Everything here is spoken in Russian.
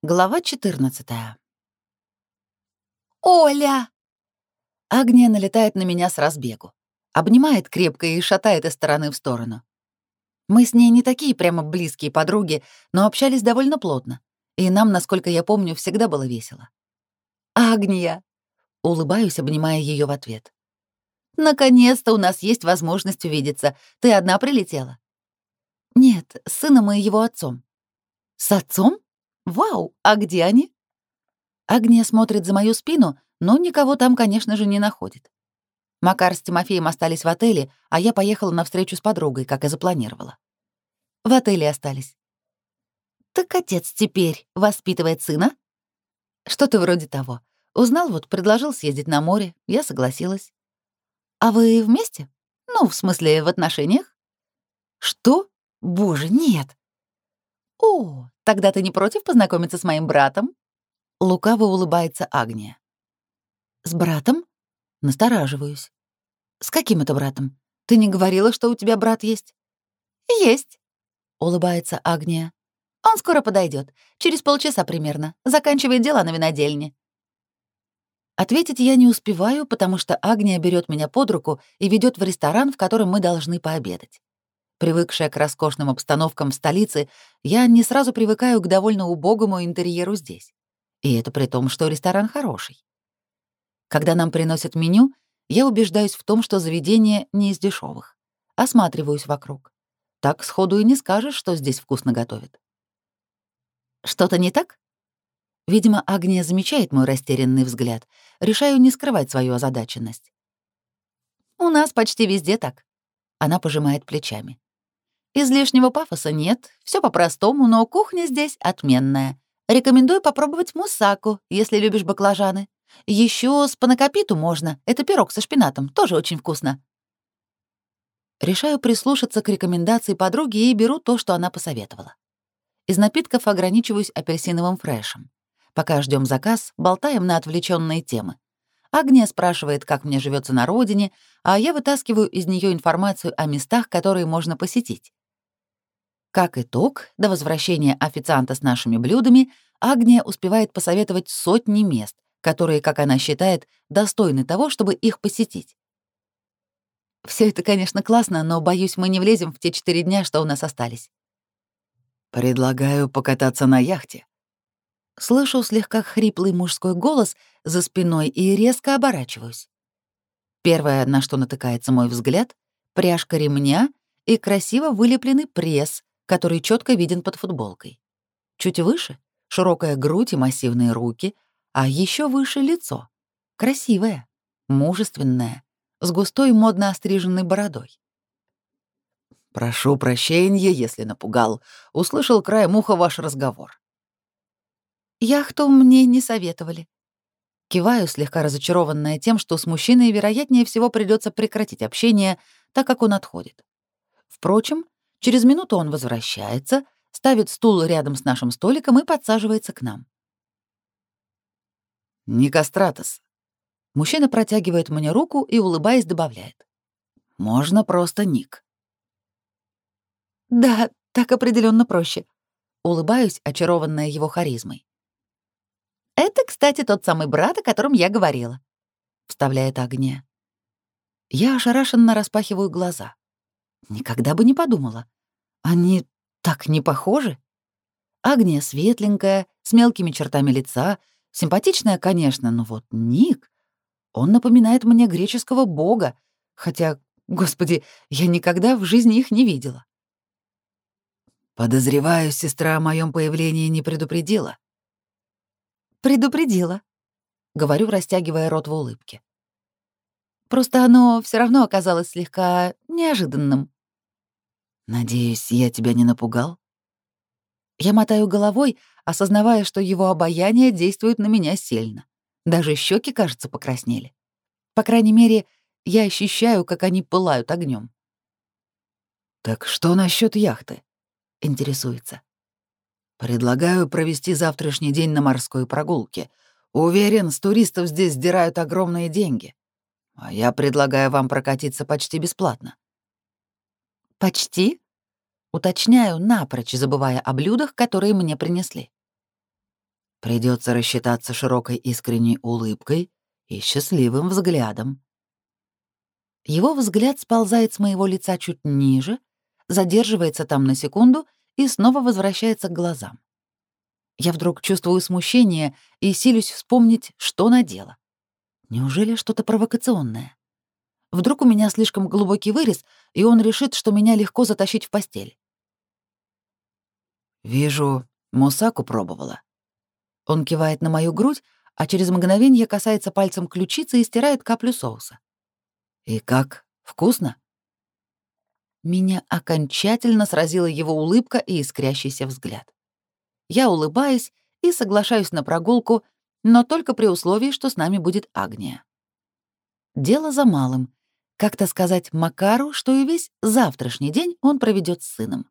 Глава 14. «Оля!» Агния налетает на меня с разбегу. Обнимает крепко и шатает из стороны в сторону. Мы с ней не такие прямо близкие подруги, но общались довольно плотно. И нам, насколько я помню, всегда было весело. «Агния!» — улыбаюсь, обнимая ее в ответ. «Наконец-то у нас есть возможность увидеться. Ты одна прилетела?» «Нет, с сыном и его отцом». «С отцом?» «Вау, а где они?» Агния смотрит за мою спину, но никого там, конечно же, не находит. Макар с Тимофеем остались в отеле, а я поехала на встречу с подругой, как и запланировала. В отеле остались. «Так отец теперь воспитывает сына?» «Что-то вроде того. Узнал, вот предложил съездить на море, я согласилась». «А вы вместе? Ну, в смысле, в отношениях?» «Что? Боже, нет!» «О, тогда ты не против познакомиться с моим братом?» Лукаво улыбается Агния. «С братом?» Настораживаюсь. «С каким это братом? Ты не говорила, что у тебя брат есть?» «Есть», — улыбается Агния. «Он скоро подойдет, через полчаса примерно, заканчивает дела на винодельне». Ответить я не успеваю, потому что Агния берет меня под руку и ведет в ресторан, в котором мы должны пообедать. Привыкшая к роскошным обстановкам в столице, я не сразу привыкаю к довольно убогому интерьеру здесь. И это при том, что ресторан хороший. Когда нам приносят меню, я убеждаюсь в том, что заведение не из дешевых. Осматриваюсь вокруг. Так сходу и не скажешь, что здесь вкусно готовят. Что-то не так? Видимо, Агния замечает мой растерянный взгляд. Решаю не скрывать свою озадаченность. «У нас почти везде так». Она пожимает плечами. Излишнего пафоса нет, все по-простому, но кухня здесь отменная. Рекомендую попробовать мусаку, если любишь баклажаны. Еще с панакопиту можно, это пирог со шпинатом, тоже очень вкусно. Решаю прислушаться к рекомендации подруги и беру то, что она посоветовала. Из напитков ограничиваюсь апельсиновым фрешем. Пока ждем заказ, болтаем на отвлеченные темы. Агния спрашивает, как мне живется на родине, а я вытаскиваю из нее информацию о местах, которые можно посетить. Как итог, до возвращения официанта с нашими блюдами Агния успевает посоветовать сотни мест, которые, как она считает, достойны того, чтобы их посетить. Все это, конечно, классно, но, боюсь, мы не влезем в те четыре дня, что у нас остались. «Предлагаю покататься на яхте». Слышу слегка хриплый мужской голос за спиной и резко оборачиваюсь. Первое, на что натыкается мой взгляд — пряжка ремня и красиво вылепленный пресс, который четко виден под футболкой. Чуть выше — широкая грудь и массивные руки, а еще выше — лицо. Красивое, мужественное, с густой модно остриженной бородой. «Прошу прощения, если напугал. Услышал краем уха ваш разговор». «Яхту мне не советовали». Киваю, слегка разочарованная тем, что с мужчиной, вероятнее всего, придется прекратить общение, так как он отходит. Впрочем, Через минуту он возвращается, ставит стул рядом с нашим столиком и подсаживается к нам. «Никостратос». Мужчина протягивает мне руку и, улыбаясь, добавляет. «Можно просто Ник». «Да, так определенно проще». Улыбаюсь, очарованная его харизмой. «Это, кстати, тот самый брат, о котором я говорила», — вставляет Агния. Я ошарашенно распахиваю глаза. Никогда бы не подумала. Они так не похожи. Агния светленькая, с мелкими чертами лица, симпатичная, конечно, но вот Ник... Он напоминает мне греческого бога, хотя, господи, я никогда в жизни их не видела. Подозреваю, сестра о моем появлении не предупредила. Предупредила, говорю, растягивая рот в улыбке. Просто оно все равно оказалось слегка неожиданным. Надеюсь, я тебя не напугал? Я мотаю головой, осознавая, что его обаяние действует на меня сильно. Даже щеки, кажется, покраснели. По крайней мере, я ощущаю, как они пылают огнем. Так что насчет яхты? интересуется. Предлагаю провести завтрашний день на морской прогулке. Уверен, с туристов здесь сдирают огромные деньги. А я предлагаю вам прокатиться почти бесплатно. «Почти?» Уточняю, напрочь забывая о блюдах, которые мне принесли. Придется рассчитаться широкой искренней улыбкой и счастливым взглядом. Его взгляд сползает с моего лица чуть ниже, задерживается там на секунду и снова возвращается к глазам. Я вдруг чувствую смущение и силюсь вспомнить, что надела. Неужели что-то провокационное? Вдруг у меня слишком глубокий вырез, и он решит, что меня легко затащить в постель. «Вижу, мусаку пробовала». Он кивает на мою грудь, а через мгновение касается пальцем ключицы и стирает каплю соуса. «И как? Вкусно?» Меня окончательно сразила его улыбка и искрящийся взгляд. Я улыбаюсь и соглашаюсь на прогулку, но только при условии, что с нами будет Агния. Дело за малым. Как-то сказать Макару, что и весь завтрашний день он проведет с сыном.